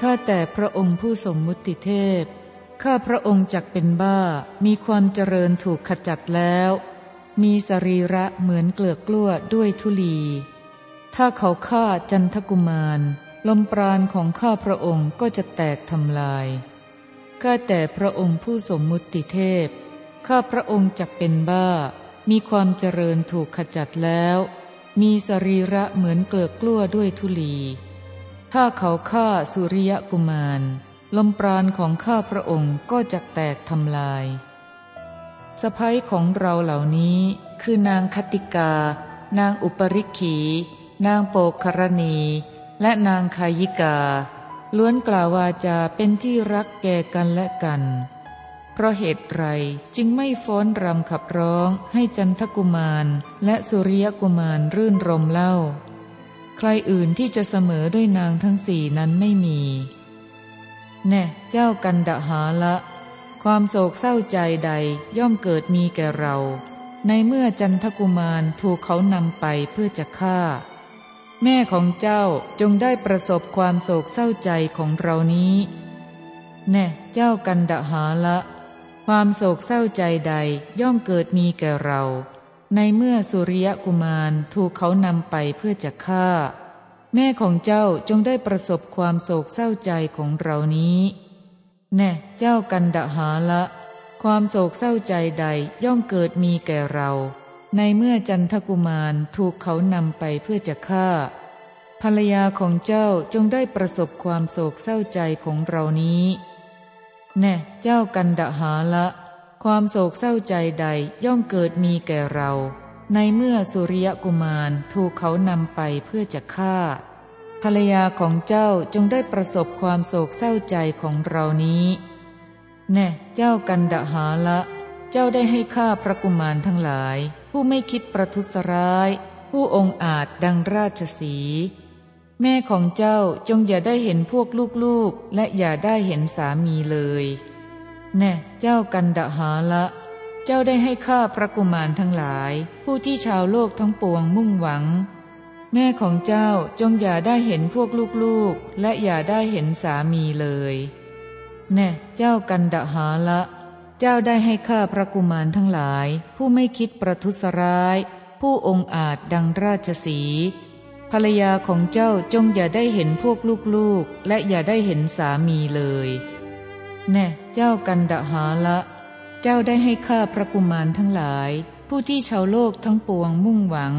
ข้าแต่พระองค์ผู้สมมุติเทพ ข้าพระองค์จักเป็นบ้า มีความเจริญถูกขจัดแล้ว มีสรีระเหมือนเกลือกล้วด้วยทุลี ถ้าเขาฆ่าจันทกุมาร ลมปราณของข้าพระองค์ก็จะแตกทำลาย ข้าแต่พระองค์ผู้สมมุติเทพ ข้าพระองค์จักเป็นบ้า มีความเจริญถูกขจัดแล้ว มีสรีระเหมือนเกลือกล้วด้วยทุลี ถ้าเขาฆ่าสุริยกุมาร ลมปราณของข้าพระองค์ก็จะแตกทำลายสะพ้ยของเราเหล่านี้คือนางคติกา นางอุปริขี นางโปกครณี และนางคายิกา ล้วนกล่าววาจาเป็นที่รักแก่กันและกัน เพราะเหตุไรจึงไม่ฟ้อนรำขับร้องให้จันทกุมารและสุริยกุมารรื่นรมเล่า ใครอื่นที่จะเสมอด้วยนางทั้งสี่นั้นไม่มี แน่เจ้ากันดหาละ ความโศกเศร้าใจใดย่อมเกิดมีแก่เรา ในเมื่อจันทกุมารถูกเขานำไปเพื่อจะฆ่า แม่ของเจ้าจงได้ประสบความโศกเศร้าใจของเรานี้ แน่เจ้ากันดหาละ ความโศกเศร้าใจใดย่อมเกิดมีแก่เรา ในเมื่อสุริยกุมารถูกเขานำไปเพื่อจะฆ่า แม่ของเจ้าจงได้ประสบความโศกเศร้าใจของเรานี้ แน่เจ้ากันดหาละ ความโศกเศร้าใจใดย่อมเกิดมีแก่เรา ในเมื่อจันทกุมารถูกเขานำไปเพื่อจะฆ่า ภรรยาของเจ้าจงได้ประสบความโศกเศร้าใจของเรานี้ แน่เจ้ากันดหาละ ความโศกเศร้าใจใดย่อมเกิดมีแก่เรา ในเมื่อสุริยกุมารถูกเขานำไปเพื่อจะฆ่า ภรรยาของเจ้าจงได้ประสบความโศกเศร้าใจของเรานี้ แน่เจ้ากันดหาละ เจ้าได้ให้ฆ่าพระกุมารทั้งหลาย ผู้ไม่คิดประทุษร้าย ผู้องอาจดังราชสีแม่ของเจ้าจงอย่าได้เห็นพวกลูกๆ และอย่าได้เห็นสามีเลย แน่เจ้ากันดหาละ เจ้าได้ให้ข้าพระกุมารทั้งหลาย ผู้ที่ชาวโลกทั้งปวงมุ่งหวัง แม่ของเจ้าจงอย่าได้เห็นพวกลูกๆ และอย่าได้เห็นสามีเลยแน่เจ้ากันดหาละ เจ้าได้ให้ข้าพระกุมารทั้งหลาย ผู้ไม่คิดประทุษร้าย ผู้องอาจดังราชสีภรรยาของเจ้าจงอย่าได้เห็นพวกลูกๆ และอย่าได้เห็นสามีเลย แน่เจ้ากันดหาละ เจ้าได้ให้ข้าพระกุมารทั้งหลาย ผู้ที่ชาวโลกทั้งปวงมุ่งหวัง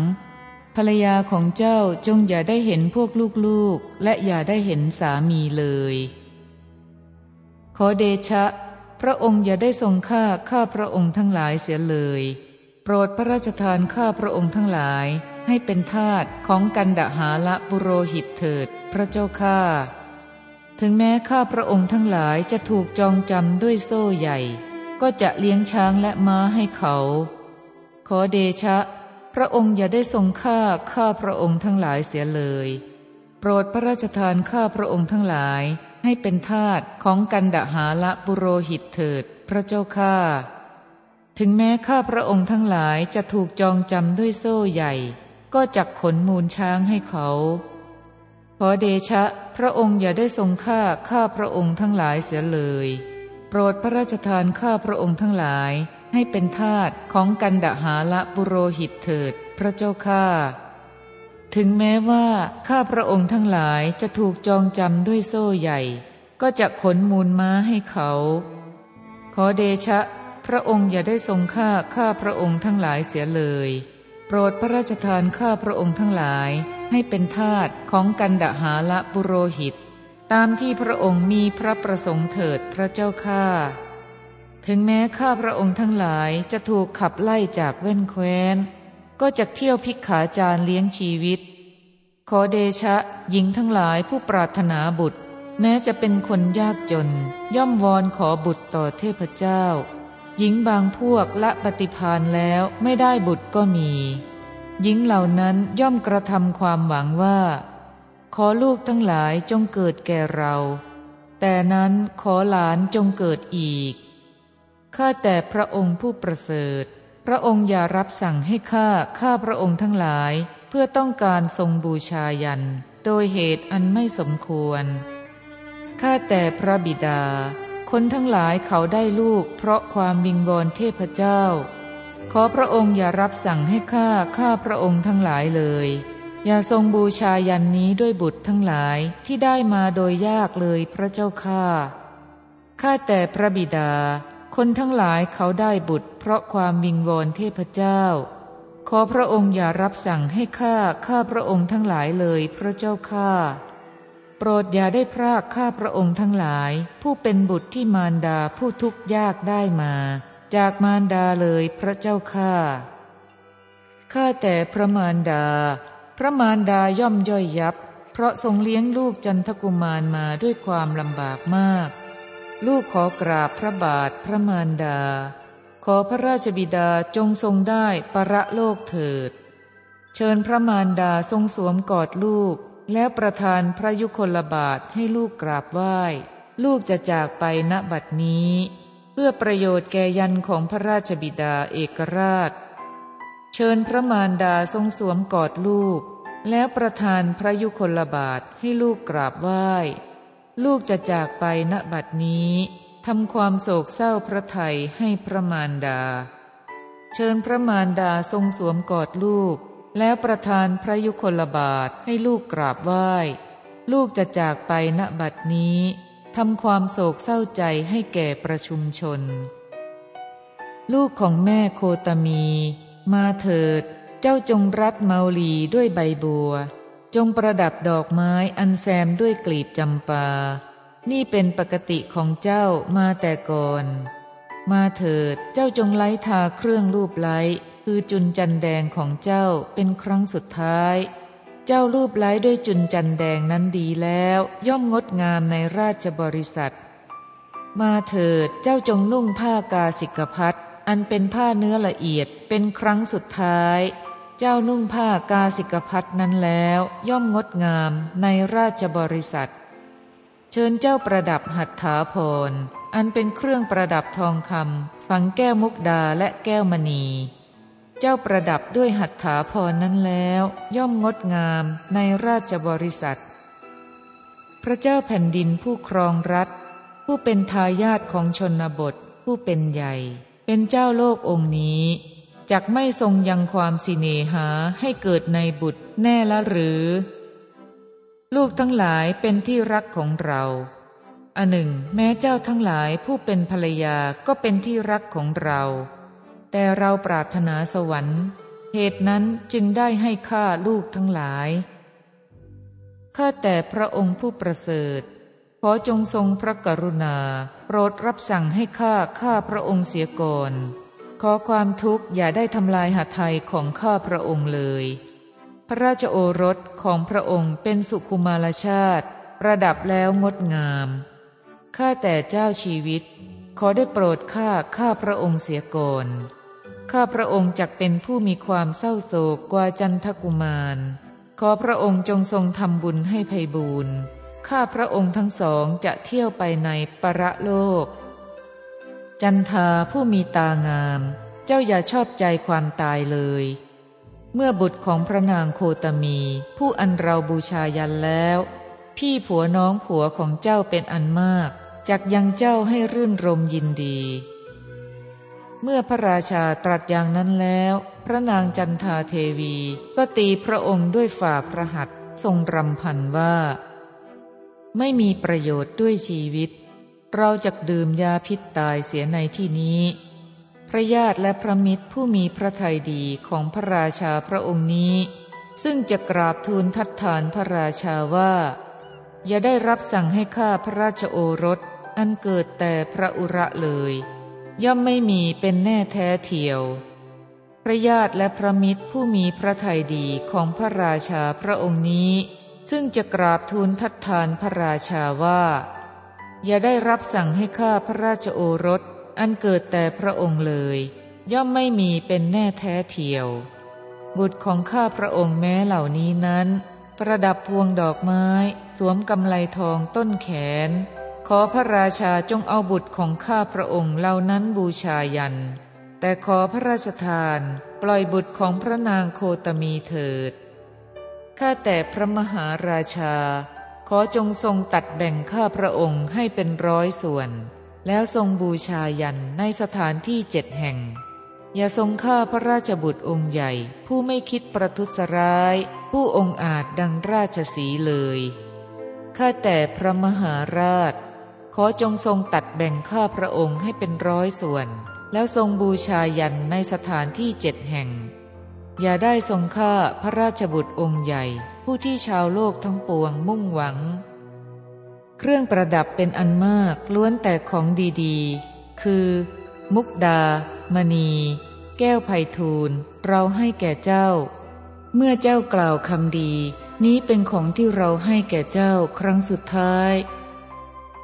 ภรรยาของเจ้าจงอย่าได้เห็นพวกลูกๆ และอย่าได้เห็นสามีเลย ขอเดชะ พระองค์อย่าได้ทรงฆ่าข้าพระองค์ทั้งหลายเสียเลย โปรดพระราชทานข้าพระองค์ทั้งหลายให้เป็นทาสของกันดหาละบุโรหิตเถิด พระเจ้าข้า ถึงแม้ข้าพระองค์ทั้งหลายจะถูกจองจำด้วยโซ่ใหญ่ ก็จะเลี้ยงช้างและม้าให้เขา ขอเดชะ พระองค์อย่าได้ทรงฆ่าข้าพระองค์ทั้งหลายเสียเลย โปรดพระราชทานข้าพระองค์ทั้งหลายให้เป็นทาสของกันดหาละบุโรหิตเถิด พระเจ้าข้าถึงแม้ข้าพระองค์ทั้งหลายจะถูกจองจำด้วยโซ่ใหญ่ ก็จักขนมูลช้างให้เขา ขอเดชะ พระองค์อย่าได้ทรงฆ่าข้าพระองค์ทั้งหลายเสียเลย โปรดพระราชทานข้าพระองค์ทั้งหลาย ให้เป็นทาสของกันดหาละบุโรหิตเถิด พระเจ้าข้าถึงแม้ว่าข้าพระองค์ทั้งหลายจะถูกจองจำด้วยโซ่ใหญ่ ก็จะขนมูลม้าให้เขา ขอเดชะ พระองค์อย่าได้ทรงฆ่าข้าพระองค์ทั้งหลายเสียเลย โปรดพระราชทานข้าพระองค์ทั้งหลายให้เป็นทาสของกันดหาละบุโรหิต ตามที่พระองค์มีพระประสงค์เถิดพระเจ้าข้าถึงแม้ข้าพระองค์ทั้งหลายจะถูกขับไล่จากเว้นแคว้น ก็จะเที่ยวพิกขาจารเลี้ยงชีวิต ขอเดชะหญิงทั้งหลายผู้ปรารถนาบุตร แม้จะเป็นคนยากจน ย่อมวอนขอบุตรต่อเทพเจ้า หญิงบางพวกละปฏิพานแล้วไม่ได้บุตรก็มี หญิงเหล่านั้นย่อมกระทำความหวังว่า ขอลูกทั้งหลายจงเกิดแก่เรา แต่นั้นขอหลานจงเกิดอีก ข้าแต่พระองค์ผู้ประเสริฐ พระองค์อย่ารับสั่งให้ข้าข้าพระองค์ทั้งหลายเพื่อต้องการทรงบูชายัน โดยเหตุอันไม่สมควรขข้าแต่พระบิดา คนทั้งหลายเขาได้ลูกเพราะความวิงวอนเทพเจ้า ขอพระองค์อย่ารับสั่งให้ข้าข้าพระองค์ทั้งหลายเลย อย่าทรงบูชายันนี้ด้วยบุตรทั้งหลายที่ได้มาโดยยากเลยพระเจ้าข้าข้าแต่พระบิดา คนทั้งหลายเขาได้บุตร เพราะความวิงวอนเทพเจ้า ขอพระองค์อย่ารับสั่งให้ข้าข้าพระองค์ทั้งหลายเลยพระเจ้าข้า โปรดอย่าได้พรากข้าพระองค์ทั้งหลาย ผู้เป็นบุตรที่มารดาผู้ทุกข์ยากได้มา จากมารดาเลยพระเจ้าข้าข้าแต่พระมารดา พระมารดาย่อมย่อยยับ เพราะทรงเลี้ยงลูกจันทกุมารมาด้วยความลำบากมาก ลูกขอกราบพระบาทพระมารดา ขอพระราชบิดาจงทรงได้ประโลกเถิด เชิญพระมารดาทรงสวมกอดลูก แล้วประทานพระยุคลบาทให้ลูกกราบไหว้ ลูกจะจากไปณบัดนี้ เพื่อประโยชน์แก่ยันของพระราชบิดาเอกราช เชิญพระมารดาทรงสวมกอดลูก แล้วประทานพระยุคลบาทให้ลูกกราบไหว้ ลูกจะจากไปณบัดนี้ทำความโศกเศร้าพระไทยให้พระมารดา เชิญพระมารดาทรงสวมกอดลูก แล้วประทานพระยุคลบาทให้ลูกกราบไหว้ ลูกจะจากไปณบัดนี้ทำความโศกเศร้าใจให้แก่ประชุมชน ลูกของแม่โคตมี มาเถิด เจ้าจงรัดเมาลีด้วยใบบัว จงประดับดอกไม้อันแซมด้วยกลีบจำปา นี่เป็นปกติของเจ้ามาแต่ก่อน มาเถิดเจ้าจงไล้ทาเครื่องรูปไล้ คือจุนจันแดงของเจ้าเป็นครั้งสุดท้าย เจ้ารูปไล้ด้วยจุนจันแดงนั้นดีแล้ว ย่อมงดงามในราชบริษัท มาเถิดเจ้าจงนุ่งผ้ากาสิกพัดอันเป็นผ้าเนื้อละเอียดเป็นครั้งสุดท้าย เจ้านุ่งผ้ากาสิกพัดนั้นแล้ว ย่อมงดงามในราชบริษัท เชิญเจ้าประดับหัตถาพรอันเป็นเครื่องประดับทองคำฝังแก้วมุกดาและแก้วมณี เจ้าประดับด้วยหัตถาพรนั้นแล้ว ย่อมงดงามในราชบริษัท พระเจ้าแผ่นดินผู้ครองรัฐ ผู้เป็นทายาทของชนบท ผู้เป็นใหญ่ เป็นเจ้าโลกองค์นี้จักไม่ทรงยังความสิเนหาให้เกิดในบุตรแน่ละหรือ ลูกทั้งหลายเป็นที่รักของเราอันหนึ่ง แม้เจ้าทั้งหลายผู้เป็นภรรยาก็เป็นที่รักของเรา แต่เราปรารถนาสวรรค์ เหตุนั้นจึงได้ให้ข้าลูกทั้งหลาย ข้าแต่พระองค์ผู้ประเสริฐ ขอจงทรงพระกรุณา โปรดรับสั่งให้ข้าข้าพระองค์เสียก่อน ขอความทุกข์อย่าได้ทำลายหัตถยของข้าพระองค์เลย พระราชโอรสของพระองค์เป็นสุขุมารชาติประดับแล้วงดงาม ข้าแต่เจ้าชีวิตขอได้โปรดข้าข้าพระองค์เสียก่อน ข้าพระองค์จักเป็นผู้มีความเศร้าโศกกว่าจันทกุมาร ขอพระองค์จงทรงทำบุญให้ไพบูรณ์ข้าพระองค์ทั้งสองจะเที่ยวไปในประโลก จันทาผู้มีตางาม เจ้าอย่าชอบใจความตายเลย เมื่อบุตรของพระนางโคตมี ผู้อันเราบูชายันแล้ว พี่ผัวน้องผัวของเจ้าเป็นอันมาก จักยังเจ้าให้รื่นรมยินดี เมื่อพระราชาตรัสอย่างนั้นแล้ว พระนางจันทาเทวีก็ตีพระองค์ด้วยฝ่าพระหัตทรงรำพันว่า ไม่มีประโยชน์ด้วยชีวิต เราจะดื่มยาพิษตายเสียในที่นี้ พระญาติและพระมิตรผู้มีพระทัยดีของพระราชาพระองค์นี้ ซึ่งจะกราบทูลทัดทานพระราชาว่า อย่าได้รับสั่งให้ข้าพระราชโอรสอันเกิดแต่พระอุระเลย ย่อมไม่มีเป็นแน่แท้เทียว พระญาติและพระมิตรผู้มีพระทัยดีของพระราชาพระองค์นี้ ซึ่งจะกราบทูลทัดทานพระราชาว่า อย่าได้รับสั่งให้ข้าพระราชโอรสอันเกิดแต่พระองค์เลย ย่อมไม่มีเป็นแน่แท้เทียว บุตรของข้าพระองค์แม้เหล่านี้นั้น ประดับพวงดอกไม้ สวมกำไลทองต้นแขน ขอพระราชาจงเอาบุตรของข้าพระองค์เหล่านั้นบูชายัน แต่ขอพระราชทานปล่อยบุตรของพระนางโคตมีเถิด ข้าแต่พระมหาราชา ขอจงทรงตัดแบ่งข้าพระองค์ให้เป็นร้อยส่วน แล้วทรงบูชายันในสถานที่เจ็ดแห่ง อย่าทรงฆ่าพระราชบุตรองค์ใหญ่ ผู้ไม่คิดประทุษร้าย ผู้องค์อาจดังราชสีเลย ข้าแต่พระมหาราช อจงทรงตัดแบ่งข้าพระองค์ให้เป็นร้อยส่วน แล้วทรงบูชายันในสถานที่เจ็ดแห่ง อย่าได้ทรงฆ่าพระราชบุตรองค์ใหญ่ ผู้ที่ชาวโลกทั้งปวงมุ่งหวัง เครื่องประดับเป็นอันมากล้วนแต่ของดีๆ คือ มุกดา มณี แก้วไพทูลเราให้แก่เจ้า เมื่อเจ้ากล่าวคำดี นี้เป็นของที่เราให้แก่เจ้าครั้งสุดท้าย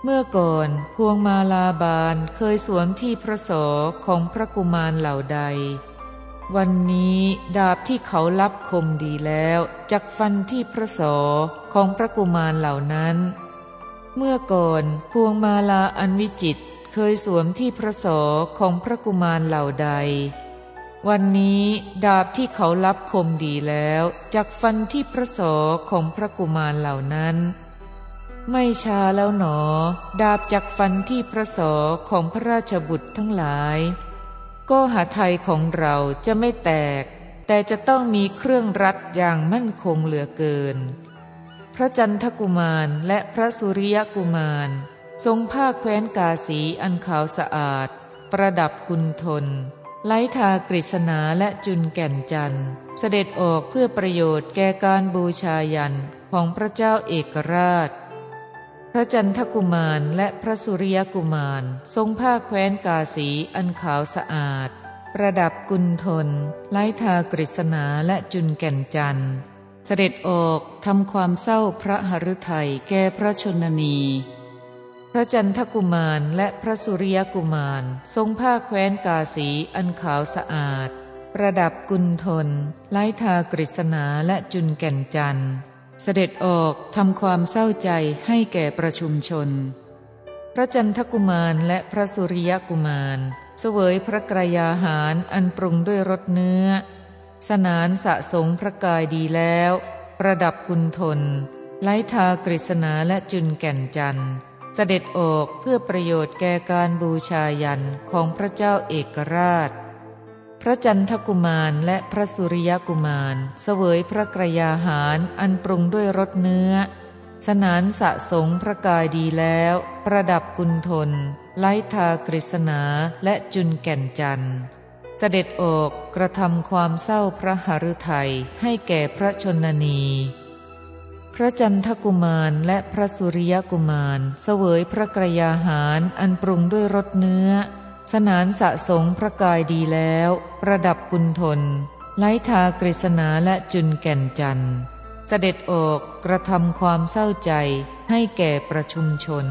เมื่อก่อนพวงมาลาบานเคยสวมที่พระศอของพระกุมารเหล่าใด วันนี้ดาบที่เขารับคมดีแล้วจักฟันที่พระศอของพระกุมารเหล่านั้น เมื่อก่อนพวงมาลาอันวิจิตเคยสวมที่พระศอของพระกุมารเหล่าใด วันนี้ดาบที่เขารับคมดีแล้วจักฟันที่พระศอของพระกุมารเหล่านั้น ไม่ช้าแล้วหนอ ดาบจักฟันที่พระศอของพระราชบุตรทั้งหลาย ก็หาไทยของเราจะไม่แตก แต่จะต้องมีเครื่องรัดอย่างมั่นคงเหลือเกิน พระจันทกุมารและพระสุริยกุมาร ทรงผ้าแคว้นกาสีอันขาวสะอาด ประดับกุณฑลไล้ทากฤษณาและจุนแก่นจันทร์ เสด็จออกเพื่อประโยชน์แก่การบูชายันของพระเจ้าเอกราช ระจันทกุมารและพระสุริยกุมาร ทรงผ้าแคว้นกาสีอันขาวสะอาด ประดับกุณฑลไล้ทากฤษณาและจุนแก่นจันทร์ เสด็จออกทำความเศร้าพระหฤทัยแก่พระชนนี พระจันทกุมารและพระสุริยกุมาร ทรงผ้าแคว้นกาสีอันขาวสะอาด ประดับกุณฑลไล้ทากฤษณาและจุนแก่นจันทร์ เสด็จออกทำความเศร้าใจให้แก่ประชุมชน พระจันทกุมารและพระสุริยกุมาร เสวยพระกรยาหารอันปรุงด้วยรสเนื้อ สนานสะสงพระกายดีแล้ว ประดับกุณฑลไล้ทากฤษณาและจุนแก่นจันทร์ เสด็จออกเพื่อประโยชน์แก่การบูชายันของพระเจ้าเอกราช ระจันทกุมารและพระสุริยกุมาร เสวยพระกรยาหารอันปรุงด้วยรสเนื้อ สนานสะสงพระกายดีแล้ว ประดับกุณฑลไล้ทากฤษณาและจุนแก่นจันทร์เสด็จออกกระทำความเศร้าพระหฤทัยให้แก่พระชนนี พระจันทกุมารและพระสุริยกุมาร เสวยพระกรยาหารอันปรุงด้วยรสเนื้อ สนานสะสงพระกายดีแล้ว ประดับกุณฑลไล้ทากฤษณาและจุนแก่นจันทร์เสด็จออกกระทำความเศร้าใจให้แก่ประชุมชน